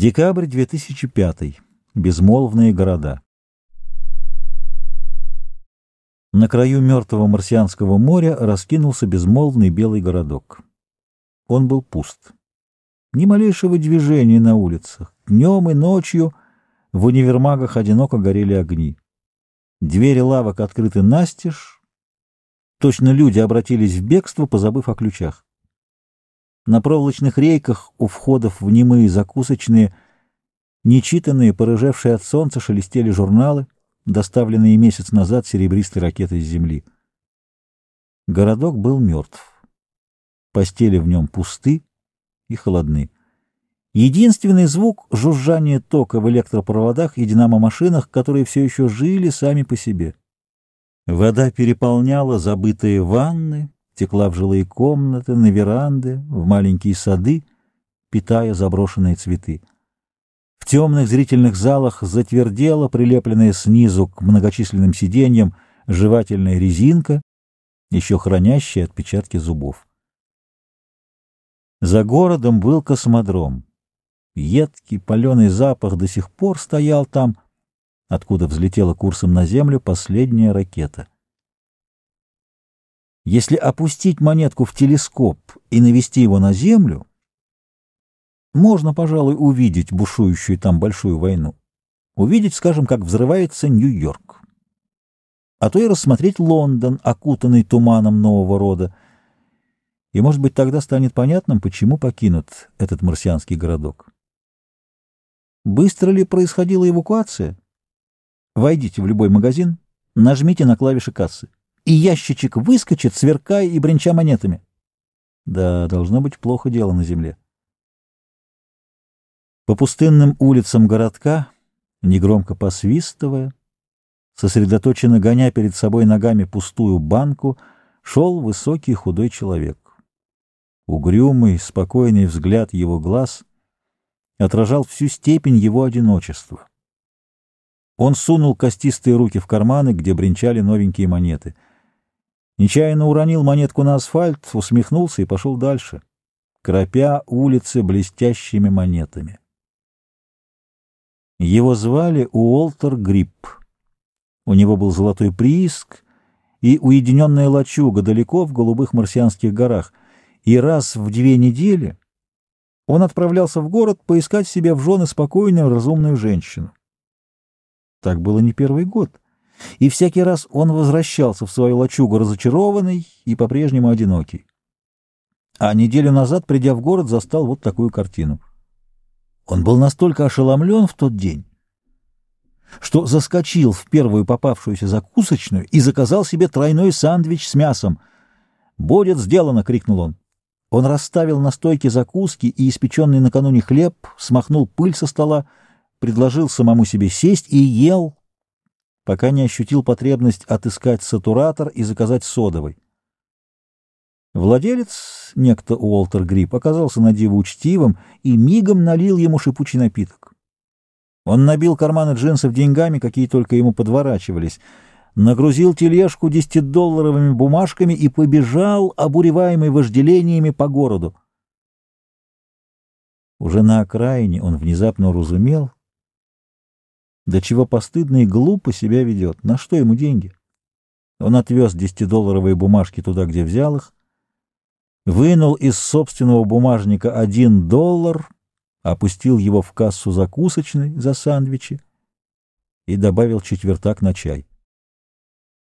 Декабрь 2005. Безмолвные города. На краю мертвого марсианского моря раскинулся безмолвный белый городок. Он был пуст. Ни малейшего движения на улицах. Днем и ночью в универмагах одиноко горели огни. Двери лавок открыты настежь. Точно люди обратились в бегство, позабыв о ключах. На проволочных рейках у входов в немые закусочные, нечитанные, порыжевшие от солнца, шелестели журналы, доставленные месяц назад серебристой ракетой с земли. Городок был мертв. Постели в нем пусты и холодны. Единственный звук — жужжание тока в электропроводах и динамомашинах, которые все еще жили сами по себе. Вода переполняла забытые ванны, текла в жилые комнаты, на веранды, в маленькие сады, питая заброшенные цветы. В темных зрительных залах затвердела, прилепленная снизу к многочисленным сиденьям, жевательная резинка, еще хранящая отпечатки зубов. За городом был космодром. Едкий паленый запах до сих пор стоял там, откуда взлетела курсом на землю последняя ракета — если опустить монетку в телескоп и навести его на Землю, можно, пожалуй, увидеть бушующую там большую войну. Увидеть, скажем, как взрывается Нью-Йорк. А то и рассмотреть Лондон, окутанный туманом нового рода. И, может быть, тогда станет понятным, почему покинут этот марсианский городок. Быстро ли происходила эвакуация? Войдите в любой магазин, нажмите на клавиши кассы и ящичек выскочит, сверкая и бренча монетами. Да, должно быть плохо дело на земле. По пустынным улицам городка, негромко посвистывая, сосредоточенно гоня перед собой ногами пустую банку, шел высокий худой человек. Угрюмый, спокойный взгляд его глаз отражал всю степень его одиночества. Он сунул костистые руки в карманы, где бренчали новенькие монеты — Нечаянно уронил монетку на асфальт, усмехнулся и пошел дальше, кропя улицы блестящими монетами. Его звали Уолтер Грипп. У него был золотой прииск и уединенная лачуга далеко в голубых марсианских горах, и раз в две недели он отправлялся в город поискать себе в жены спокойную, разумную женщину. Так было не первый год и всякий раз он возвращался в свою лачугу разочарованный и по-прежнему одинокий. А неделю назад, придя в город, застал вот такую картину. Он был настолько ошеломлен в тот день, что заскочил в первую попавшуюся закусочную и заказал себе тройной сандвич с мясом. «Будет сделано!» — крикнул он. Он расставил на стойке закуски и испеченный накануне хлеб, смахнул пыль со стола, предложил самому себе сесть и ел, пока не ощутил потребность отыскать сатуратор и заказать содовый. Владелец, некто Уолтер Грипп, оказался на диву учтивым и мигом налил ему шипучий напиток. Он набил карманы джинсов деньгами, какие только ему подворачивались, нагрузил тележку десятидолларовыми бумажками и побежал, обуреваемый вожделениями, по городу. Уже на окраине он внезапно уразумел, до чего постыдно и глупо себя ведет. На что ему деньги? Он отвез десятидолларовые бумажки туда, где взял их, вынул из собственного бумажника один доллар, опустил его в кассу закусочной за сандвичи и добавил четвертак на чай.